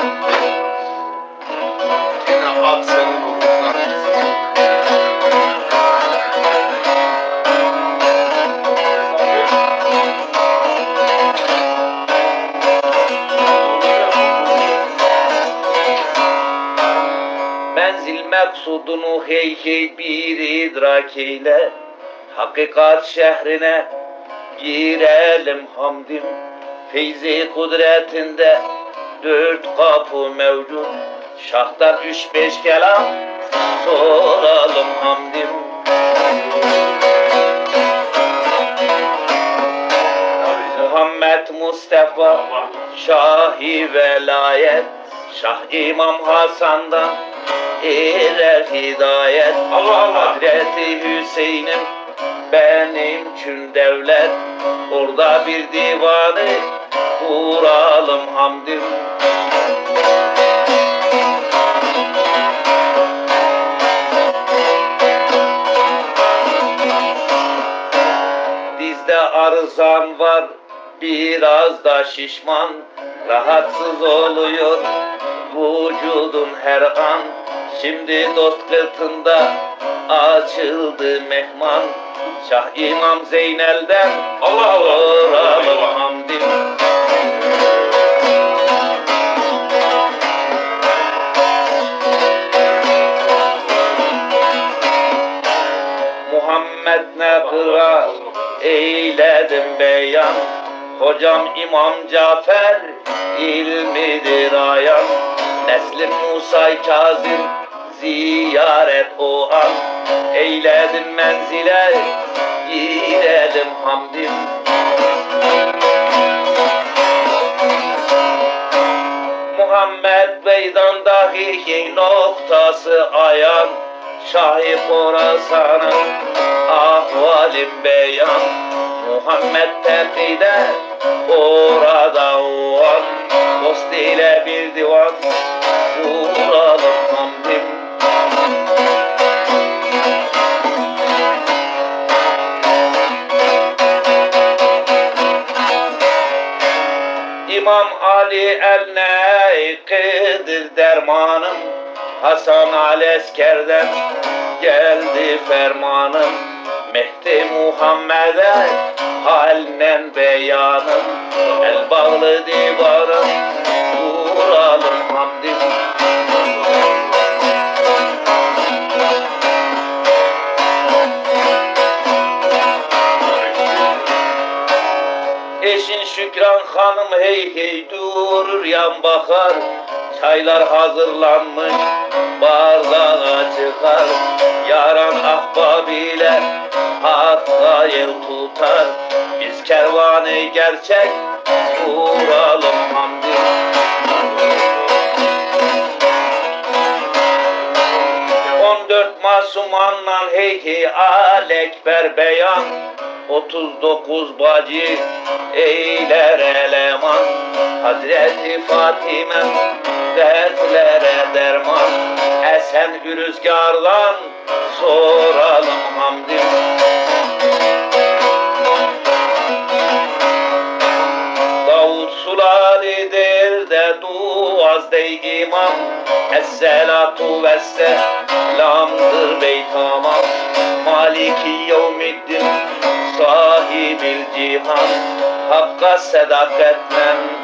Menzil meksudunu hey hey bir idrak eyle Hakikat şehrine girelim hamdim. Feyzi kudretinde dört kapı mevcut Şahtan üç beş kelam. Soralım hamdim Muhammed Mustafa Şahi velayet. Şah İmam Hasan'dan erer hidayet. Allah Allah. Hazreti Hüseyin'im benim çün devlet. Orada bir divanı kuralım hamdim Dizde arızan var biraz da şişman Rahatsız oluyor vücudun her an Şimdi dost kırtında açıldı mehman Şah İmam Zeynel'den Allah Allah. Eyvah. Muhammed ne kıra eyledim beyan. Hocam İmam Cafer ilmidir ayan. Neslim Musa Kazım ziyaret o an. Eyledim menzile girelim hamdim. Muhammed Beydan'daki noktası ayan Şahi Khorasan'ın ahvalim beyan. Muhammed terkide orada o an Dost ile bir divan kuralım hamdim İmam Ali eline kıdır dermanım Hasan Alesker'den geldi fermanım. Mehdi Muhammed'e halen beyanım. El bağlı divarım vuralım hamdim Eşin Şükran Hanım hey hey durur yan bakar Çaylar hazırlanmış bardağa çıkar. Yaran ahbabiyle hakka yel tutar. Biz kervanı gerçek kuralım hamdi. On dört masumanla hey hey alekber beyan. 39 bacı eyler eleman Hazreti Fatime dertlere derman. Esen rüzgardan soralım hamdim Davut sulalidir de duaz dey imam. Esselatu vesselamdır bey tamam. Maliki yevmiddin sahibil cihan. Hakka varalım hamdim